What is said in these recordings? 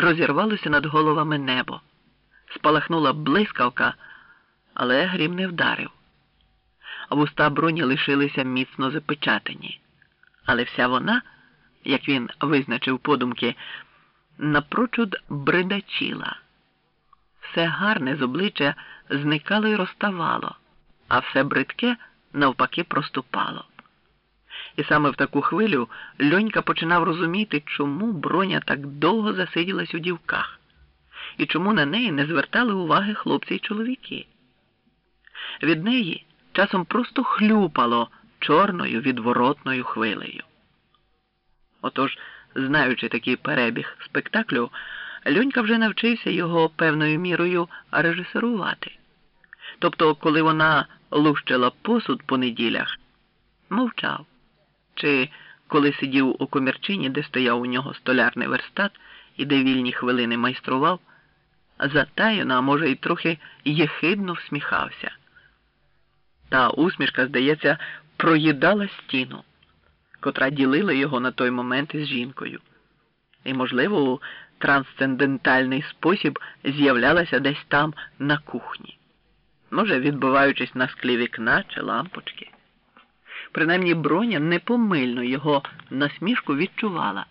розірвалося над головами небо. Спалахнула блискавка, але грім не вдарив. Вуста броні лишилися міцно запечатані, але вся вона, як він визначив подумки, напрочуд бридачіла. Все гарне з обличчя зникало і розставало, а все бридке навпаки проступало. І саме в таку хвилю льонька починав розуміти, чому броня так довго засиділась у дівках, і чому на неї не звертали уваги хлопці й чоловіки. Від неї часом просто хлюпало чорною відворотною хвилею. Отож, знаючи такий перебіг спектаклю, Льонька вже навчився його певною мірою режисерувати. Тобто, коли вона лущила посуд по неділях, мовчав. Чи коли сидів у комірчині, де стояв у нього столярний верстат і де вільні хвилини майстрував, затаєно, а може, й трохи єхидно всміхався. Та усмішка, здається, проїдала стіну, котра ділила його на той момент із жінкою. І, можливо, у трансцендентальний спосіб з'являлася десь там на кухні, може, відбиваючись на склі вікна чи лампочки. Принаймні броня непомильно його насмішку відчувала,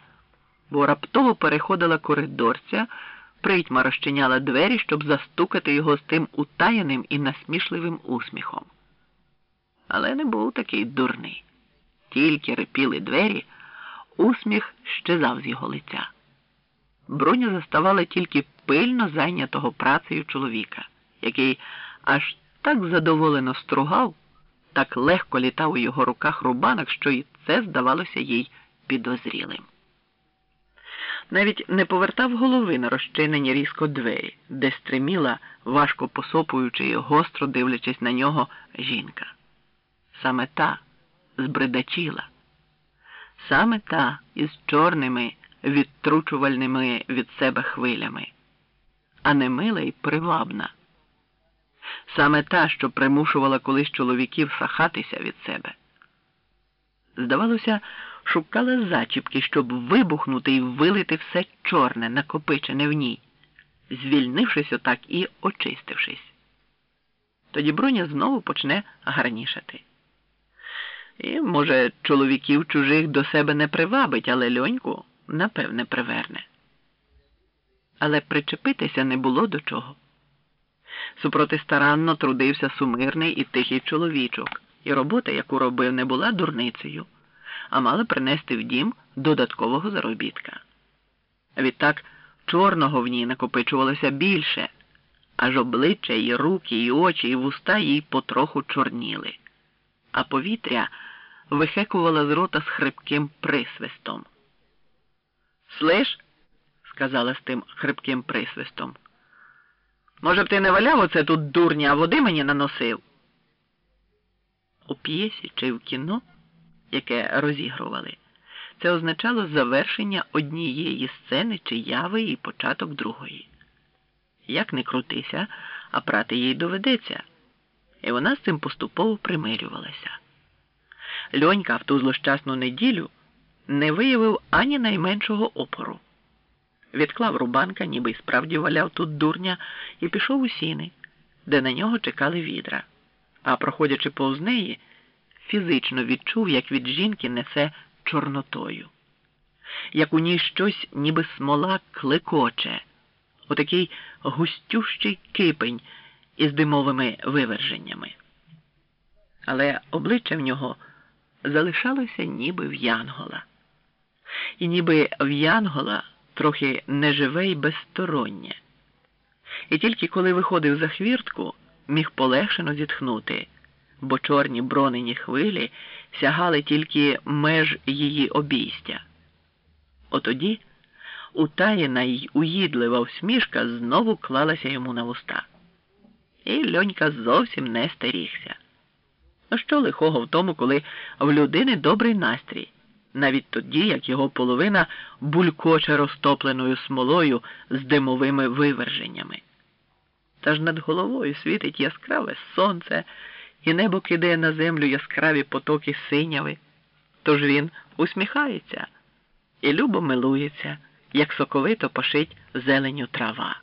бо раптово переходила коридорця, притьма розчиняла двері, щоб застукати його з тим утаєним і насмішливим усміхом. Але не був такий дурний. Тільки рипіли двері, усміх щезав з його лиця. Броня заставала тільки пильно зайнятого працею чоловіка, який аж так задоволено стругав, так легко літав у його руках рубанок, що і це здавалося їй підозрілим. Навіть не повертав голови на розчинені різко двері, де стриміла, важко посопуючи і гостро дивлячись на нього, жінка. Саме та збридачіла, саме та із чорними відтручувальними від себе хвилями, а не мила й привабна. Саме та, що примушувала колись чоловіків сахатися від себе. Здавалося, шукала зачіпки, щоб вибухнути і вилити все чорне, накопичене в ній, звільнившись отак і очистившись. Тоді броня знову почне гарнішати. І, може, чоловіків чужих до себе не привабить, але льоньку, напевне, приверне. Але причепитися не було до чого. Супроти старанно трудився сумирний і тихий чоловічок, і робота, яку робив, не була дурницею, а мала принести в дім додаткового заробітка. Відтак чорного в ній накопичувалося більше, аж обличчя, і руки, і очі, і вуста їй потроху чорніли, а повітря вихекувало з рота з хрипким присвистом. Слиш, сказала з тим хрипким присвистом. Може б ти не валяв оце тут дурня, а води мені наносив? У п'єсі чи в кіно, яке розігрували, це означало завершення однієї сцени чи яви і початок другої. Як не крутися, а прати їй доведеться, і вона з цим поступово примирювалася. Льонька в ту злощасну неділю не виявив ані найменшого опору. Відклав рубанка, ніби й справді валяв тут дурня, і пішов у сіни, де на нього чекали відра. А проходячи повз неї, фізично відчув, як від жінки несе чорнотою, як у ній щось, ніби смола клекоче, отакий густющий кипень із димовими виверженнями. Але обличчя в нього залишалося ніби в Янгола. І ніби в Янгола трохи неживе й безстороннє. І тільки коли виходив за хвіртку, міг полегшено зітхнути, бо чорні бронені хвилі сягали тільки меж її обійстя. Отоді утаєна й уїдлива всмішка знову клалася йому на вуста. І льонька зовсім не старігся. Ну що лихого в тому, коли в людини добрий настрій? Навіть тоді, як його половина булькоче розтопленою смолою з димовими виверженнями. Та ж над головою світить яскраве сонце, і небо кидає на землю яскраві потоки синяви. Тож він усміхається і любо милується, як соковито пошить зеленю трава.